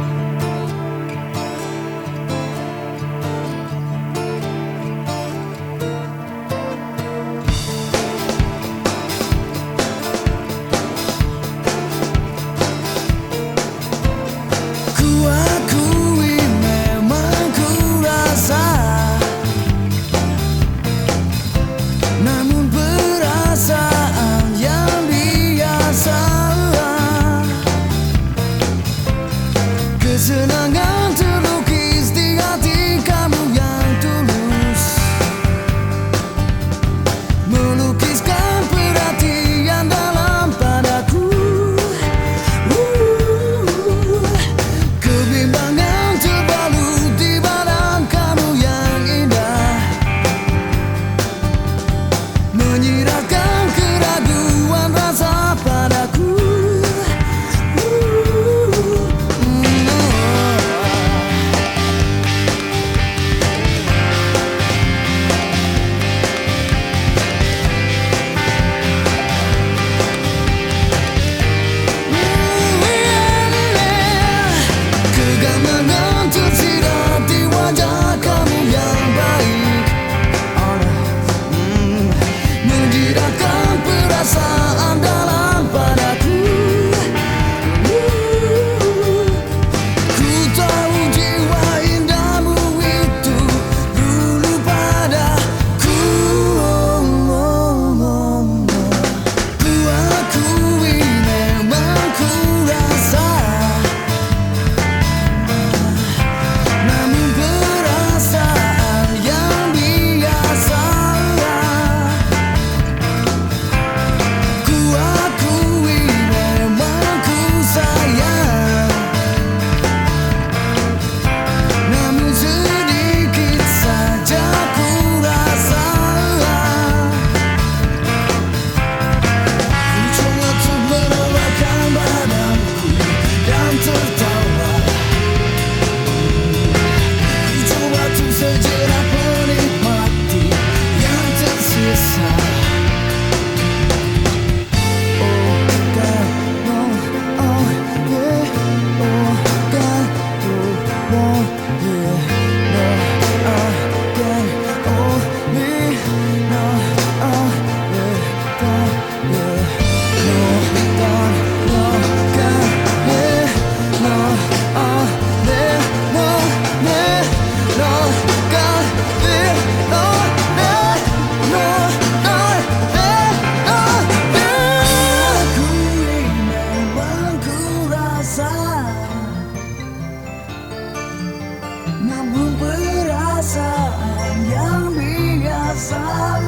Ku Gemini sun.